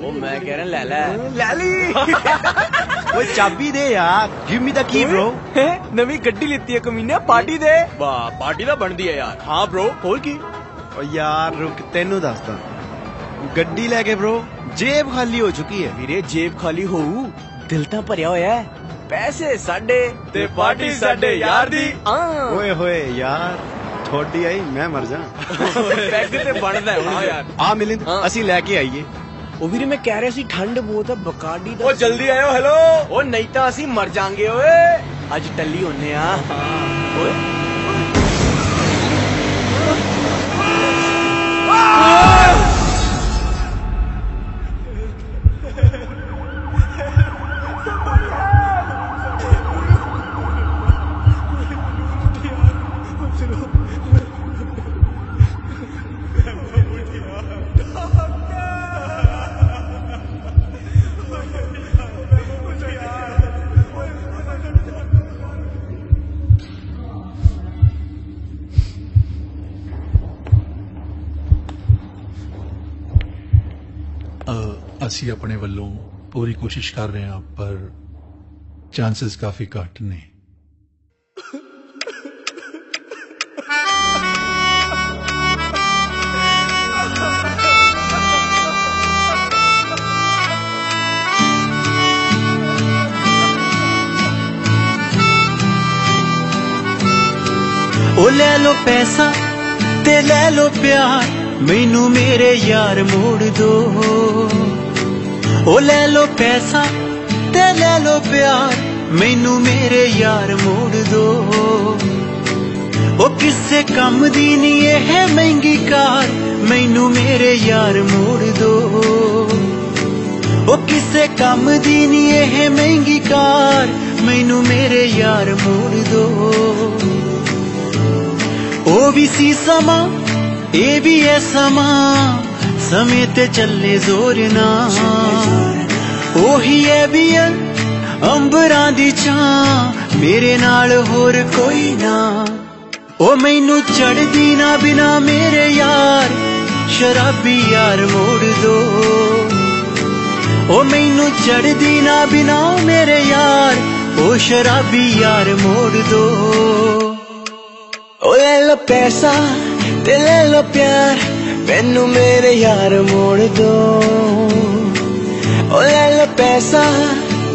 ਉਹ ਮੈਂ ਕਹਿ ਰਿਹਾ ਲੈ ਲੈ। ਲੈ ਲਈ। ਓਏ ਚਾਬੀ ਦੇ ਯਾਰ ਗਿਵ ਮੀ ਦਾ ਕੀ bro? ਹੈਂ? ਨਵੀਂ ਗੱਡੀ ਲਿੱਤੀ ਹੈ ਕਮੀਨੇ ਪਾਰਟੀ ਦੇ। ਵਾਹ ਪਾਰਟੀ ਤਾਂ ਬਣਦੀ ਹੈ ਯਾਰ। ਹਾਂ bro ਹੋਰ ਕੀ? ਓ ਯਾਰ ਰੁਕ ਤੈਨੂੰ ਦੱਸਦਾ। ਗੱਡੀ ਲੈ ਕੇ bro ਜੇਬ ਖਾਲੀ ਹੋ ਚੁੱਕੀ ਹੈ। ਵੀਰੇ ਜੇਬ ਖਾਲੀ ਹੋਊ। ਦਿਲ ਤਾਂ ਭਰਿਆ ਹੋਇਆ ਹੈ। ਪੈਸੇ ਸਾਡੇ ਤੇ ਪਾਰਟੀ ਸਾਡੇ ਯਾਰ ਦੀ। ਓਏ ਹੋਏ ਯਾਰ ਥੋੜੀ ਆਈ ਮੈਂ ਮਰ ਜਾ। ਪੈਗ ਤੇ ਬਣਦਾ ਹੁਣ ਯਾਰ। ਆ ਮਿਲਿੰਦ। ਅਸੀਂ ਲੈ ਕੇ ਆਈਏ। ਉਹ ਵੀਰੇ ਮੈਂ ਕਹਿ ਰਿਹਾ ਸੀ ਠੰਡ ਬਹੁਤ ਹੈ ਬਕਾਡੀ ਦਾ ਉਹ ਜਲਦੀ ਆਇਓ ਹੈਲੋ ਉਹ ਨਹੀਂ ਤਾਂ ਅਸੀਂ ਮਰ ਜਾਾਂਗੇ ਓਏ। ਅੱਜ ਟੱਲੀ ਹੁੰਨੇ ਆ। ਓਏ। ਅਸੀਂ ਆਪਣੇ ਵੱਲੋਂ ਪੂਰੀ ਕੋਸ਼ਿਸ਼ ਕਰ ਰਹੇ ਹਾਂ, ਪਰ ਚਾਂਸਸ ਕਾਫੀ ਘੱਟ ਨੇ। ਉਹ ਲੈ ਲੋ ਪੈਸਾ ਤੇ ਲੈ ਲੋ ਪਿਆਰ। ਮੈਨੂੰ ਮੇਰੇ ਯਾਰ ਮੋੜ ਦੋ। ਉਹ ਲੈ ਲੋ ਪੈਸਾ ਤੇ ਲੈ ਲੋ ਪਿਆਰ, ਮੈਨੂੰ ਮੇਰੇ ਯਾਰ ਮੋੜ ਦੋ। ਉਹ ਕਿਸੇ ਕੰਮ ਦੀ ਨਹੀਂ ਇਹ ਮਹਿੰਗੀ ਕਾਰ, ਮੈਨੂੰ ਮੇਰੇ ਯਾਰ ਮੋੜ ਦੋ। ਉਹ ਕਿਸੇ ਕੰਮ ਦੀ ਨਹੀਂ ਇਹ ਮਹਿੰਗੀ ਕਾਰ, ਮੈਨੂੰ ਮੇਰੇ ਯਾਰ ਮੋੜ ਦੋ। ਉਹ ਵੀ ਸੀ ਸਮਾਂ ਇਹ ਵੀ ਐ ਸਮਾਂ, ਸਮੇਂ ਤੇ ਚੱਲੇ ਜ਼ੋਰ ਨਾ ਉਹੀ ਐ ਵੀ ਐ ਅੰਬਰਾਂ ਦੀ ਛਾਂ, ਮੇਰੇ ਨਾਲ ਹੋਰ ਕੋਈ ਨਾ। ਉਹ ਮੈਨੂੰ ਚੜਦੀ ਨਾ ਬਿਨਾ ਮੇਰੇ ਯਾਰ, ਸ਼ਰਾਬੀ ਯਾਰ ਮੋੜ ਦੋ। ਉਹ ਮੈਨੂੰ ਚੜਦੀ ਨਾ ਬਿਨਾ ਮੇਰੇ ਯਾਰ, ਉਹ ਸ਼ਰਾਬੀ ਯਾਰ ਮੋੜ ਦੋ। ਓ ਲੈ ਪੈਸਾ। ਤੇ ਲੈ ਲੋ ਪਿਆਰ, ਮੈਨੂੰ ਮੇਰੇ ਯਾਰ ਮੋੜ ਦੋ। ਓ ਲੈ ਲੋ ਪੈਸਾ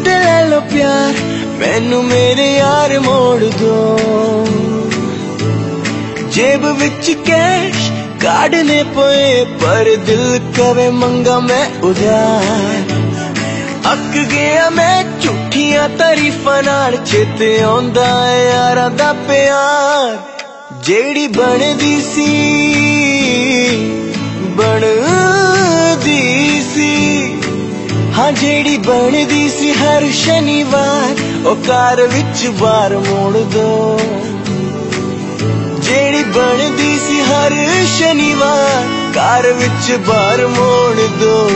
ਤੇ ਲੈ ਲੋ ਪਿਆਰ, ਮੈਨੂੰ ਮੇਰੇ ਯਾਰ ਮੋੜ ਦੋ। ਜੇਬ ਵਿੱਚ ਕੈਸ਼ ਕਾਢਨੇ ਪਏ, ਪਰ ਦਿਲ ਕਵੇ ਮੰਗਾ ਮੈਂ ਉਧਾਰ। ਅੱਕ ਗਿਆ ਮੈਂ ਝੂਠੀਆਂ ਤਾਰੀਫਾਂ ਨਾਲ, ਚੇਤੇ ਆਉਂਦਾ ਏ ਯਾਰਾਂ ਦਾ ਪਿਆਰ। ਜਿਹੜੀ ਬਣਦੀ ਸੀ ਬਣਦੀ ਸੀ। ਹਾਂ, ਜਿਹੜੀ ਬਣਦੀ ਸੀ ਹਰ ਸ਼ਨੀਵਾਰ, ਉਹ ਕਾਰ ਵਿੱਚ ਬਾਰ ਮੋੜ ਦੋ। ਜਿਹੜੀ ਬਣਦੀ ਸੀ ਹਰ ਸ਼ਨੀਵਾਰ ਕਾਰ ਵਿੱਚ ਬਾਰ ਮੋੜ ਦੋ।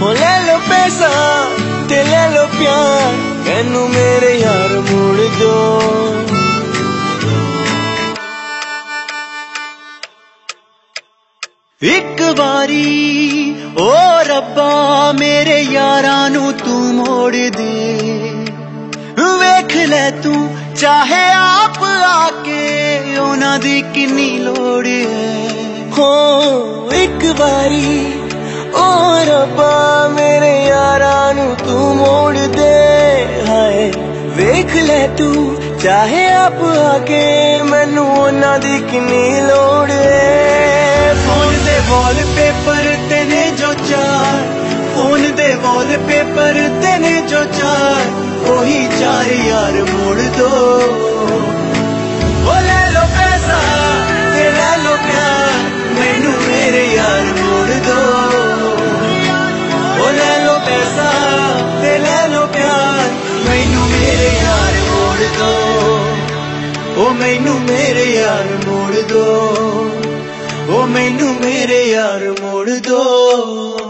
ਹੋ ਲੈ ਲੋ ਪੈਸਾ ਤੇ ਲੈ ਲੋ ਪਿਆਰ, ਮੈਨੂੰ ਮੇਰੇ ਯਾਰ ਮੋੜ ਦੋ। ਇੱਕ ਵਾਰੀ, ਓ ਰੱਬਾ, ਮੇਰੇ ਯਾਰਾਂ ਨੂੰ ਤੂੰ ਮੋੜ ਦੇ। ਵੇਖ ਲੈ ਤੂੰ, ਚਾਹੇ ਆਪ ਆ ਕੇ ਉਹਨਾਂ ਦੀ ਕਿੰਨੀ ਲੋੜ ਹੈ। ਹੋ, ਇੱਕ ਵਾਰੀ, ਓ ਰੱਬਾ, ਮੇਰੇ ਯਾਰਾਂ ਨੂੰ ਤੂੰ ਮੋੜ ਦੇ। ਹਾਏ, ਵੇਖ ਲੈ ਤੂੰ, ਚਾਹੇ ਆਪ ਆ ਕੇ ਮੈਨੂੰ ਉਹਨਾਂ ਦੀ ਕਿੰਨੀ ਲੋੜ ਹੈ। ਫੋਨ ਦੇ ਵਾਲਪੇਪਰ ਤੇ ਨੇ ਜੋ ਚਾਰ। ਫੋਨ ਦੇ ਵਾਲਪੇਪਰ ਤੇ ਨੇ ਜੋ ਚਾਰ। ਉਹੀ ਚਾਰ ਯਾਰ ਮੋੜ ਦੋ। ਉਹ ਲੈ ਲੋ ਪੈਸਾ ਤੇ ਲੈ ਲੋ ਪਿਆਰ, ਮੈਨੂੰ ਮੇਰੇ ਯਾਰ ਮੋੜ ਦੋ। ਉਹ ਲੈ ਲੋ ਪੈਸਾ ਤੇ ਲੈ ਲੋ ਪਿਆਰ, ਮੈਨੂੰ ਮੇਰੇ ਯਾਰ ਮੋੜ ਦੋ। ਉਹ ਮੈਨੂੰ ਮੇਰੇ ਯਾਰ ਮੋੜ ਦੋ। ਉਹ ਮੈਨੂੰ ਮੇਰੇ ਯਾਰ ਮੋੜ ਦੋ।